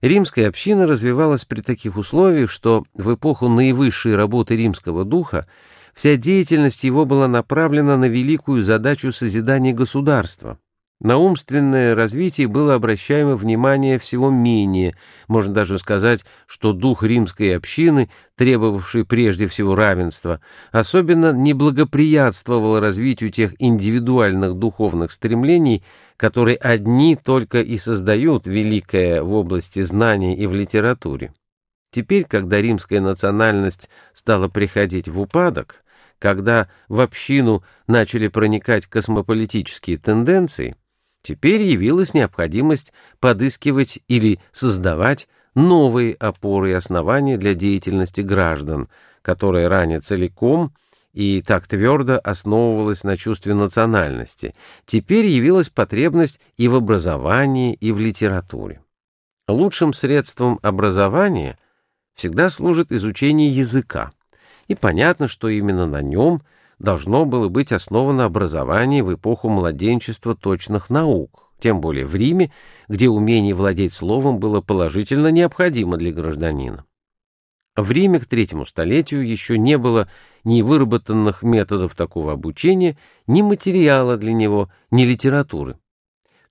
Римская община развивалась при таких условиях, что в эпоху наивысшей работы римского духа вся деятельность его была направлена на великую задачу созидания государства. На умственное развитие было обращаемо внимание всего менее, можно даже сказать, что дух римской общины, требовавший прежде всего равенства, особенно неблагоприятствовал развитию тех индивидуальных духовных стремлений, которые одни только и создают великое в области знаний и в литературе. Теперь, когда римская национальность стала приходить в упадок, когда в общину начали проникать космополитические тенденции, Теперь явилась необходимость подыскивать или создавать новые опоры и основания для деятельности граждан, которая ранее целиком и так твердо основывалась на чувстве национальности. Теперь явилась потребность и в образовании, и в литературе. Лучшим средством образования всегда служит изучение языка, и понятно, что именно на нем – должно было быть основано образование в эпоху младенчества точных наук, тем более в Риме, где умение владеть словом было положительно необходимо для гражданина. В Риме к третьему столетию еще не было ни выработанных методов такого обучения, ни материала для него, ни литературы.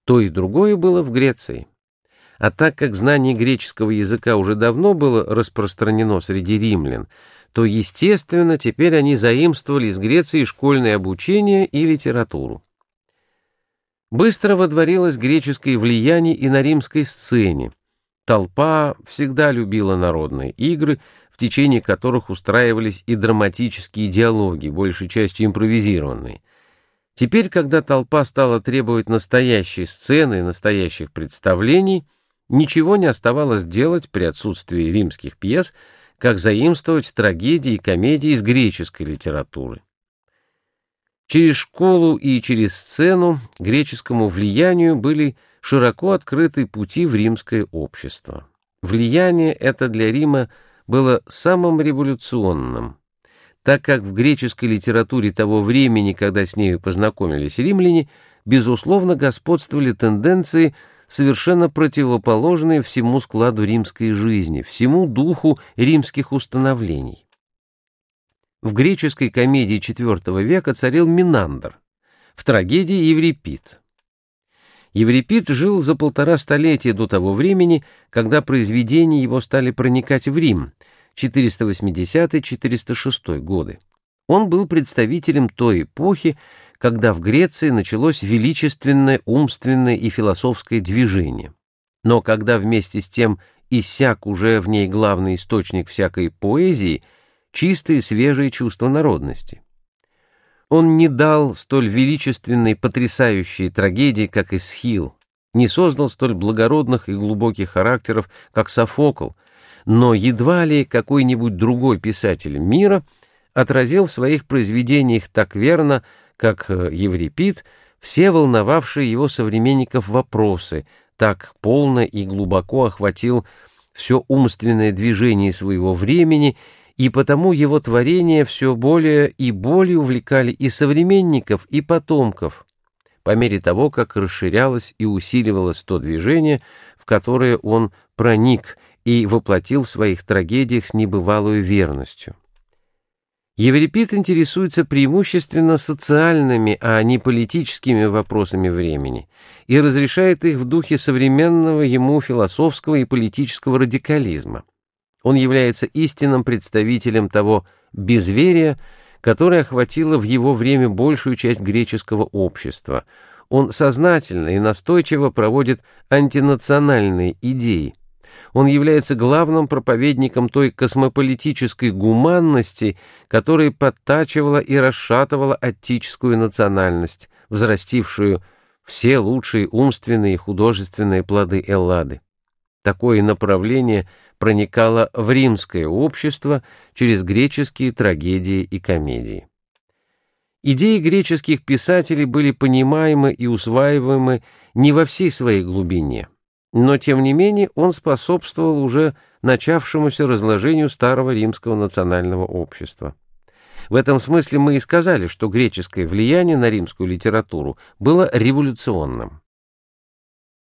То и другое было в Греции. А так как знание греческого языка уже давно было распространено среди римлян, то, естественно, теперь они заимствовали из Греции школьное обучение и литературу. Быстро водворилось греческое влияние и на римской сцене. Толпа всегда любила народные игры, в течение которых устраивались и драматические диалоги, большей частью импровизированные. Теперь, когда толпа стала требовать настоящей сцены и настоящих представлений, ничего не оставалось делать при отсутствии римских пьес, как заимствовать трагедии и комедии из греческой литературы. Через школу и через сцену греческому влиянию были широко открыты пути в римское общество. Влияние это для Рима было самым революционным, так как в греческой литературе того времени, когда с нею познакомились римляне, безусловно господствовали тенденции – совершенно противоположные всему складу римской жизни, всему духу римских установлений. В греческой комедии IV века царил Минандр, в трагедии Еврипид. Еврипид жил за полтора столетия до того времени, когда произведения его стали проникать в Рим, 480-406 годы. Он был представителем той эпохи, когда в Греции началось величественное умственное и философское движение. Но когда вместе с тем иссяк уже в ней главный источник всякой поэзии, чистые свежие чувства народности. Он не дал столь величественной, потрясающей трагедии, как Исхил, не создал столь благородных и глубоких характеров, как Софокл, но едва ли какой-нибудь другой писатель мира отразил в своих произведениях так верно как э, Еврипид, все волновавшие его современников вопросы, так полно и глубоко охватил все умственное движение своего времени, и потому его творения все более и более увлекали и современников, и потомков, по мере того, как расширялось и усиливалось то движение, в которое он проник и воплотил в своих трагедиях с небывалой верностью. Еврипид интересуется преимущественно социальными, а не политическими вопросами времени и разрешает их в духе современного ему философского и политического радикализма. Он является истинным представителем того безверия, которое охватило в его время большую часть греческого общества. Он сознательно и настойчиво проводит антинациональные идеи, он является главным проповедником той космополитической гуманности, которая подтачивала и расшатывала аттическую национальность, взрастившую все лучшие умственные и художественные плоды Эллады. Такое направление проникало в римское общество через греческие трагедии и комедии. Идеи греческих писателей были понимаемы и усваиваемы не во всей своей глубине – но, тем не менее, он способствовал уже начавшемуся разложению старого римского национального общества. В этом смысле мы и сказали, что греческое влияние на римскую литературу было революционным.